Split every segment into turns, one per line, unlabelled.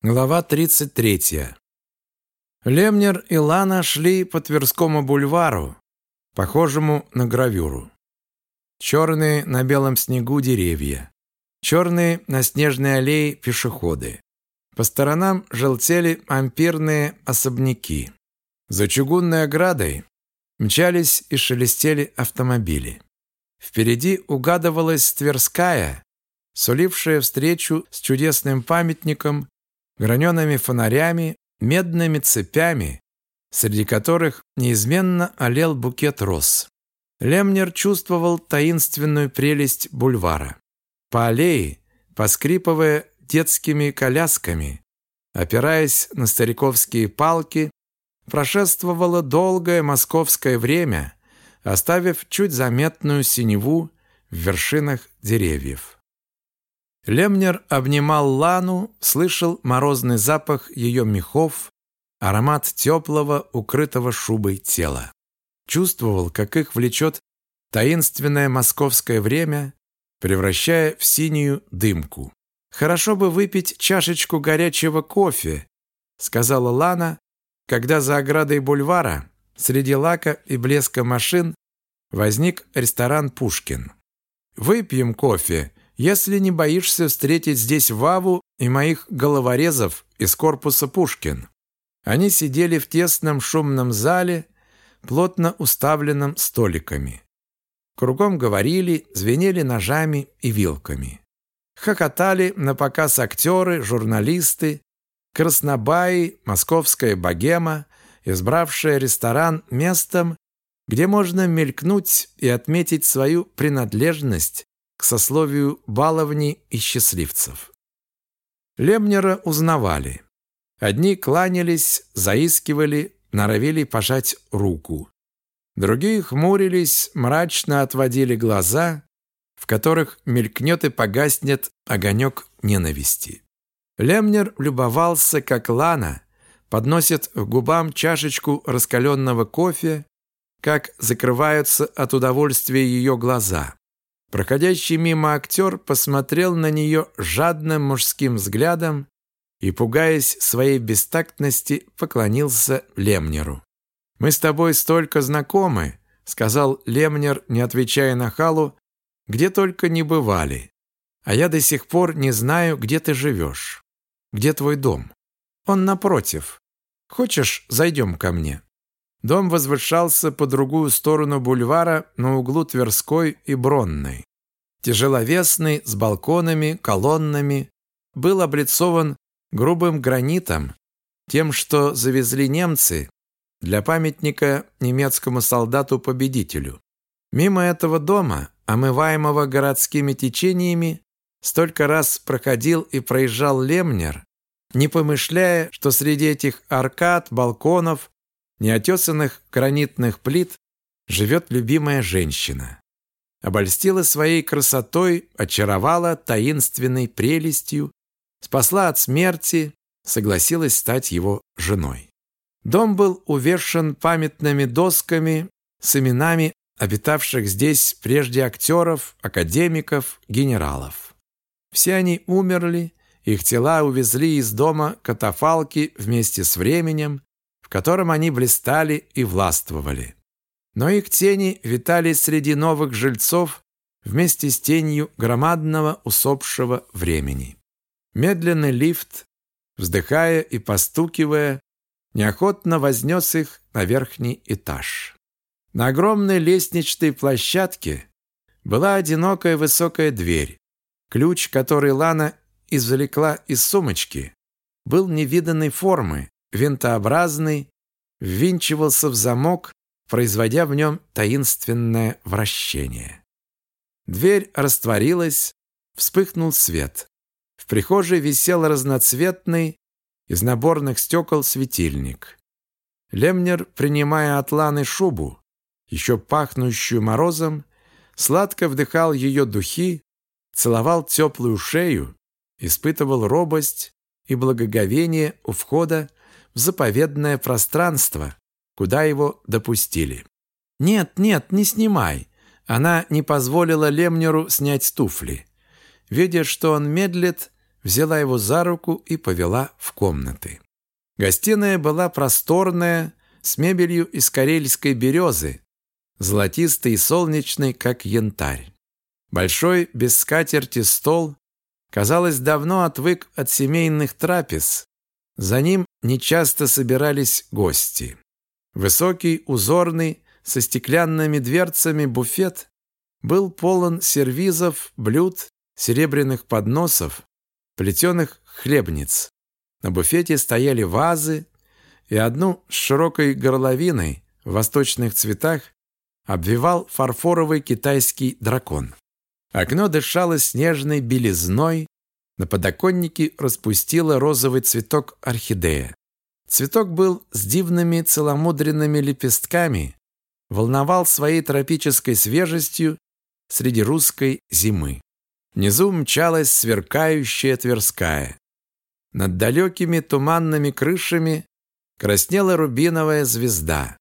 Глава 33. Лемнер и Лана шли по Тверскому бульвару, похожему на гравюру. Черные на белом снегу деревья, черные на снежной аллее пешеходы. По сторонам желтели ампирные особняки. За чугунной оградой мчались и шелестели автомобили. Впереди угадывалась Тверская, сулившая встречу с чудесным памятником гранеными фонарями, медными цепями, среди которых неизменно олел букет роз. Лемнер чувствовал таинственную прелесть бульвара. По аллее, поскрипывая детскими колясками, опираясь на стариковские палки, прошествовало долгое московское время, оставив чуть заметную синеву в вершинах деревьев. Лемнер обнимал Лану, слышал морозный запах ее мехов, аромат теплого, укрытого шубой тела. Чувствовал, как их влечет таинственное московское время, превращая в синюю дымку. «Хорошо бы выпить чашечку горячего кофе», сказала Лана, когда за оградой бульвара, среди лака и блеска машин, возник ресторан «Пушкин». «Выпьем кофе», если не боишься встретить здесь Ваву и моих головорезов из корпуса Пушкин. Они сидели в тесном шумном зале, плотно уставленном столиками. Кругом говорили, звенели ножами и вилками. Хохотали на показ актеры, журналисты, краснобаи, московская богема, избравшая ресторан местом, где можно мелькнуть и отметить свою принадлежность к сословию баловни и счастливцев. Лемнера узнавали. Одни кланялись, заискивали, норовили пожать руку. Другие хмурились, мрачно отводили глаза, в которых мелькнет и погаснет огонек ненависти. Лемнер любовался, как Лана подносит к губам чашечку раскаленного кофе, как закрываются от удовольствия ее глаза. Проходящий мимо актер посмотрел на нее жадным мужским взглядом и, пугаясь своей бестактности, поклонился Лемнеру. «Мы с тобой столько знакомы», — сказал Лемнер, не отвечая на халу, «где только не бывали. А я до сих пор не знаю, где ты живешь. Где твой дом? Он напротив. Хочешь, зайдем ко мне?» Дом возвышался по другую сторону бульвара на углу Тверской и Бронной. Тяжеловесный, с балконами, колоннами, был облицован грубым гранитом, тем, что завезли немцы для памятника немецкому солдату-победителю. Мимо этого дома, омываемого городскими течениями, столько раз проходил и проезжал Лемнер, не помышляя, что среди этих аркад, балконов неотесанных гранитных плит живет любимая женщина. Обольстила своей красотой, очаровала таинственной прелестью, спасла от смерти, согласилась стать его женой. Дом был увешан памятными досками с именами обитавших здесь прежде актеров, академиков, генералов. Все они умерли, их тела увезли из дома катафалки вместе с временем, в котором они блистали и властвовали. Но их тени витали среди новых жильцов вместе с тенью громадного усопшего времени. Медленный лифт, вздыхая и постукивая, неохотно вознес их на верхний этаж. На огромной лестничной площадке была одинокая высокая дверь. Ключ, который Лана извлекла из сумочки, был невиданной формы, винтообразный, ввинчивался в замок, производя в нем таинственное вращение. Дверь растворилась, вспыхнул свет. В прихожей висел разноцветный из наборных стекол светильник. Лемнер, принимая от Ланы шубу, еще пахнущую морозом, сладко вдыхал ее духи, целовал теплую шею, испытывал робость и благоговение у входа в заповедное пространство, куда его допустили. «Нет, нет, не снимай!» Она не позволила Лемнеру снять туфли. Видя, что он медлит, взяла его за руку и повела в комнаты. Гостиная была просторная, с мебелью из карельской березы, золотистой и солнечной, как янтарь. Большой, без скатерти стол, казалось, давно отвык от семейных трапез. За ним нечасто собирались гости. Высокий, узорный, со стеклянными дверцами буфет был полон сервизов, блюд, серебряных подносов, плетеных хлебниц. На буфете стояли вазы, и одну с широкой горловиной в восточных цветах обвивал фарфоровый китайский дракон. Окно дышало снежной белизной, на подоконнике распустила розовый цветок орхидея. Цветок был с дивными целомудренными лепестками, волновал своей тропической свежестью среди русской зимы. Внизу мчалась сверкающая Тверская. Над далекими туманными крышами краснела рубиновая звезда.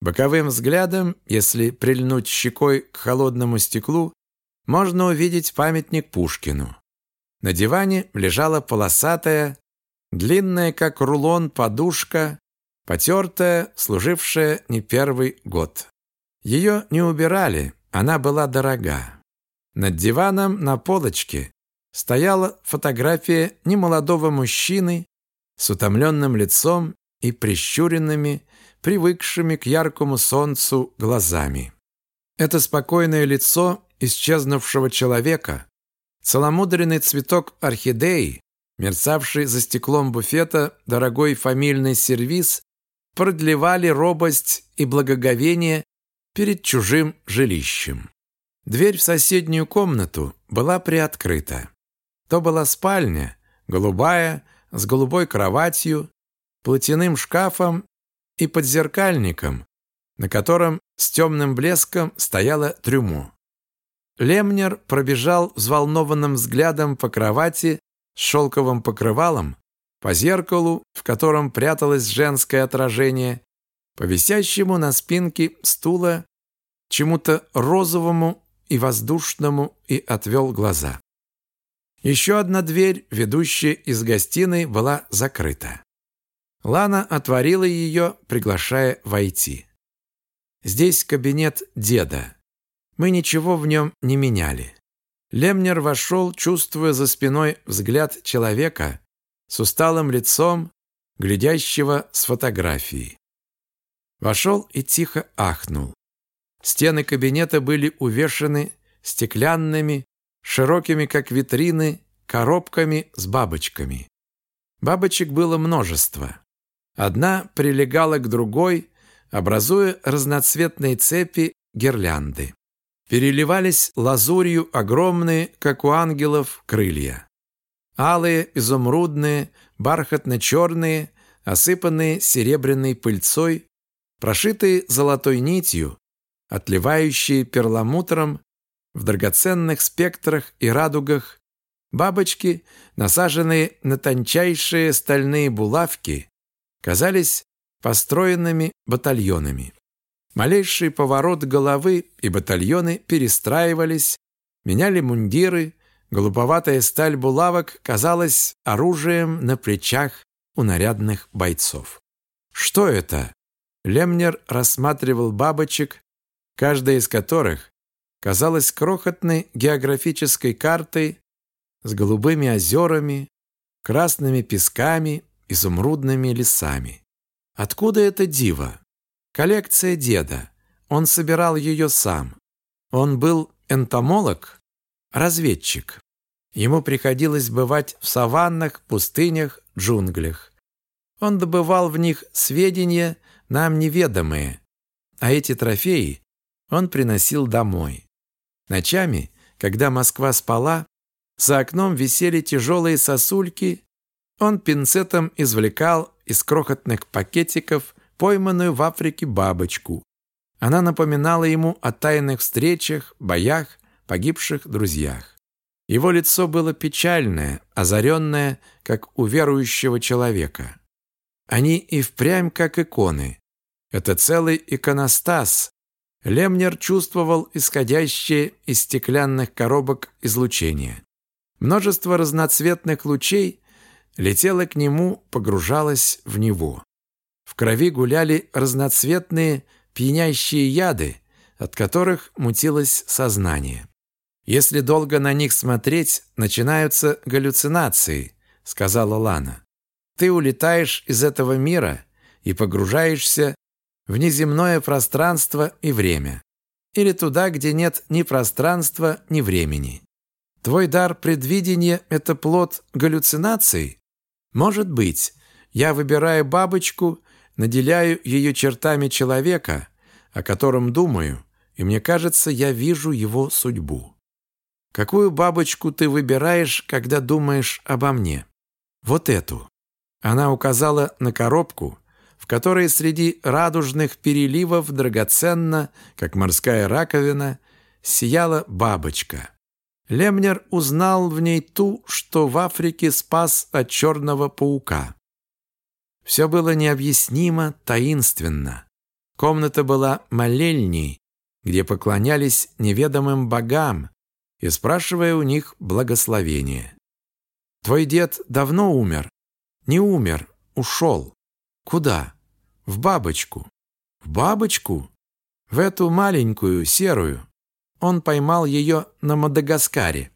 Боковым взглядом, если прильнуть щекой к холодному стеклу, можно увидеть памятник Пушкину. На диване лежала полосатая, длинная, как рулон, подушка, потертая, служившая не первый год. Ее не убирали, она была дорога. Над диваном на полочке стояла фотография немолодого мужчины с утомленным лицом и прищуренными, привыкшими к яркому солнцу глазами. Это спокойное лицо исчезнувшего человека, целомудренный цветок орхидеи, мерцавший за стеклом буфета дорогой фамильный сервиз, продлевали робость и благоговение перед чужим жилищем. Дверь в соседнюю комнату была приоткрыта. То была спальня, голубая, с голубой кроватью, платяным шкафом и подзеркальником, на котором с темным блеском стояло трюмо. Лемнер пробежал взволнованным взглядом по кровати с шелковым покрывалом, по зеркалу, в котором пряталось женское отражение, по висящему на спинке стула чему-то розовому и воздушному и отвел глаза. Еще одна дверь, ведущая из гостиной, была закрыта. Лана отворила ее, приглашая войти. Здесь кабинет деда. Мы ничего в нем не меняли. Лемнер вошел, чувствуя за спиной взгляд человека с усталым лицом, глядящего с фотографии. Вошел и тихо ахнул. Стены кабинета были увешаны стеклянными, широкими, как витрины, коробками с бабочками. Бабочек было множество. Одна прилегала к другой, образуя разноцветные цепи гирлянды. Переливались лазурью огромные, как у ангелов, крылья. Алые, изумрудные, бархатно-черные, осыпанные серебряной пыльцой, прошитые золотой нитью, отливающие перламутром в драгоценных спектрах и радугах, бабочки, насаженные на тончайшие стальные булавки, казались построенными батальонами. Малейший поворот головы и батальоны перестраивались, меняли мундиры, голубоватая сталь булавок казалась оружием на плечах у нарядных бойцов. Что это? Лемнер рассматривал бабочек, каждая из которых казалась крохотной географической картой с голубыми озерами, красными песками, изумрудными лесами. Откуда это диво? Коллекция деда. Он собирал ее сам. Он был энтомолог, разведчик. Ему приходилось бывать в саваннах, пустынях, джунглях. Он добывал в них сведения, нам неведомые, а эти трофеи он приносил домой. Ночами, когда Москва спала, за окном висели тяжелые сосульки, он пинцетом извлекал из крохотных пакетиков пойманную в Африке бабочку. Она напоминала ему о тайных встречах, боях, погибших друзьях. Его лицо было печальное, озаренное, как у верующего человека. Они и впрямь как иконы. Это целый иконостас, Лемнер чувствовал исходящее из стеклянных коробок излучение. Множество разноцветных лучей летело к нему, погружалось в него. В крови гуляли разноцветные пьянящие яды, от которых мутилось сознание. «Если долго на них смотреть, начинаются галлюцинации», — сказала Лана. «Ты улетаешь из этого мира и погружаешься в неземное пространство и время. Или туда, где нет ни пространства, ни времени. Твой дар предвидения – это плод галлюцинаций? Может быть. Я выбираю бабочку, наделяю ее чертами человека, о котором думаю, и мне кажется, я вижу его судьбу. Какую бабочку ты выбираешь, когда думаешь обо мне? Вот эту. Она указала на коробку, в которой среди радужных переливов драгоценно, как морская раковина, сияла бабочка. Лемнер узнал в ней ту, что в Африке спас от черного паука. Все было необъяснимо, таинственно. Комната была молельней, где поклонялись неведомым богам и спрашивая у них благословения. «Твой дед давно умер?» «Не умер, ушел». «Куда?» «В бабочку». «В бабочку?» «В эту маленькую, серую». Он поймал ее на Мадагаскаре.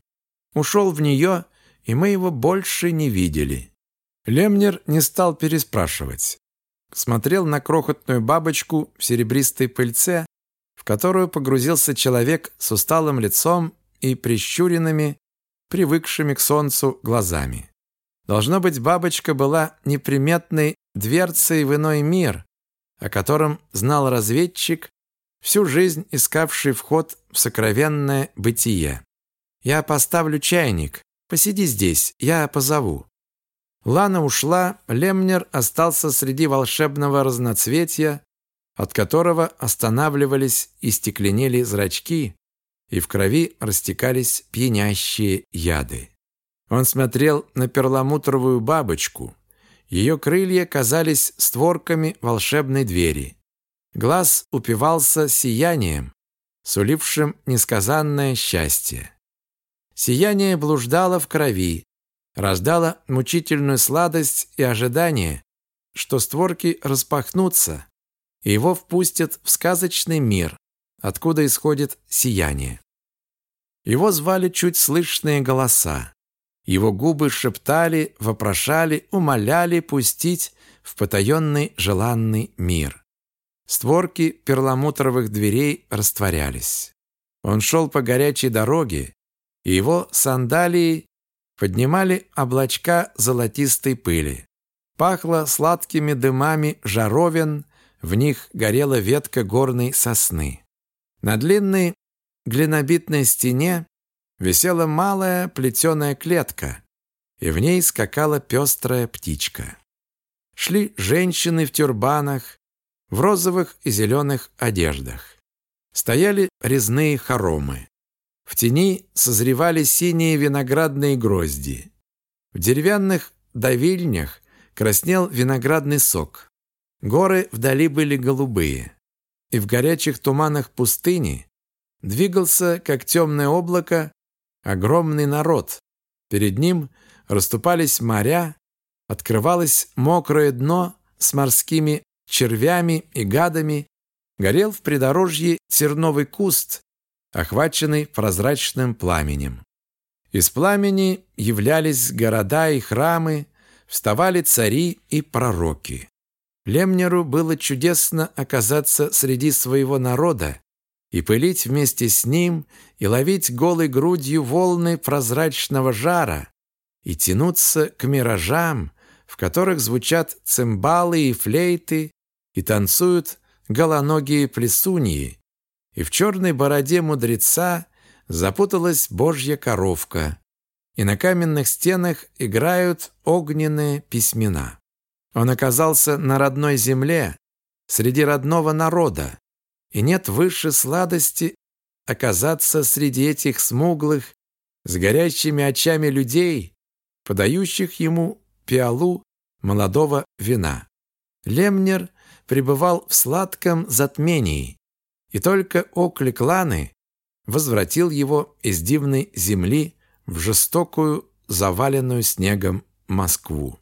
Ушел в нее, и мы его больше не видели. Лемнер не стал переспрашивать. Смотрел на крохотную бабочку в серебристой пыльце, в которую погрузился человек с усталым лицом и прищуренными, привыкшими к солнцу глазами. Должно быть, бабочка была неприметной дверцей в иной мир, о котором знал разведчик, всю жизнь искавший вход в сокровенное бытие. «Я поставлю чайник. Посиди здесь, я позову». Лана ушла, Лемнер остался среди волшебного разноцветия, от которого останавливались и стекленели зрачки, и в крови растекались пьянящие яды. Он смотрел на перламутровую бабочку. Ее крылья казались створками волшебной двери. Глаз упивался сиянием, сулившим несказанное счастье. Сияние блуждало в крови, рождало мучительную сладость и ожидание, что створки распахнутся, и его впустят в сказочный мир, откуда исходит сияние. Его звали чуть слышные голоса. Его губы шептали, вопрошали, умоляли пустить в потаенный желанный мир. Створки перламутровых дверей растворялись. Он шел по горячей дороге, и его сандалии поднимали облачка золотистой пыли. Пахло сладкими дымами жаровин, в них горела ветка горной сосны. На длинной глинобитной стене висела малая плетеная клетка, и в ней скакала пестрая птичка. Шли женщины в тюрбанах, в розовых и зеленых одеждах. Стояли резные хоромы. В тени созревали синие виноградные грозди. В деревянных давильнях краснел виноградный сок. Горы вдали были голубые. И в горячих туманах пустыни двигался, как темное облако, огромный народ. Перед ним расступались моря, открывалось мокрое дно с морскими червями и гадами, горел в придорожье терновый куст, охваченный прозрачным пламенем. Из пламени являлись города и храмы, вставали цари и пророки. Лемнеру было чудесно оказаться среди своего народа и пылить вместе с ним, и ловить голой грудью волны прозрачного жара, и тянуться к миражам, в которых звучат цимбалы и флейты, и танцуют голоногие плесуньи, и в черной бороде мудреца запуталась божья коровка, и на каменных стенах играют огненные письмена. Он оказался на родной земле, среди родного народа, и нет выше сладости оказаться среди этих смуглых, с горящими очами людей, подающих ему пиалу молодого вина. Лемнер пребывал в сладком затмении, и только оклик Ланы возвратил его из дивной земли в жестокую, заваленную снегом Москву.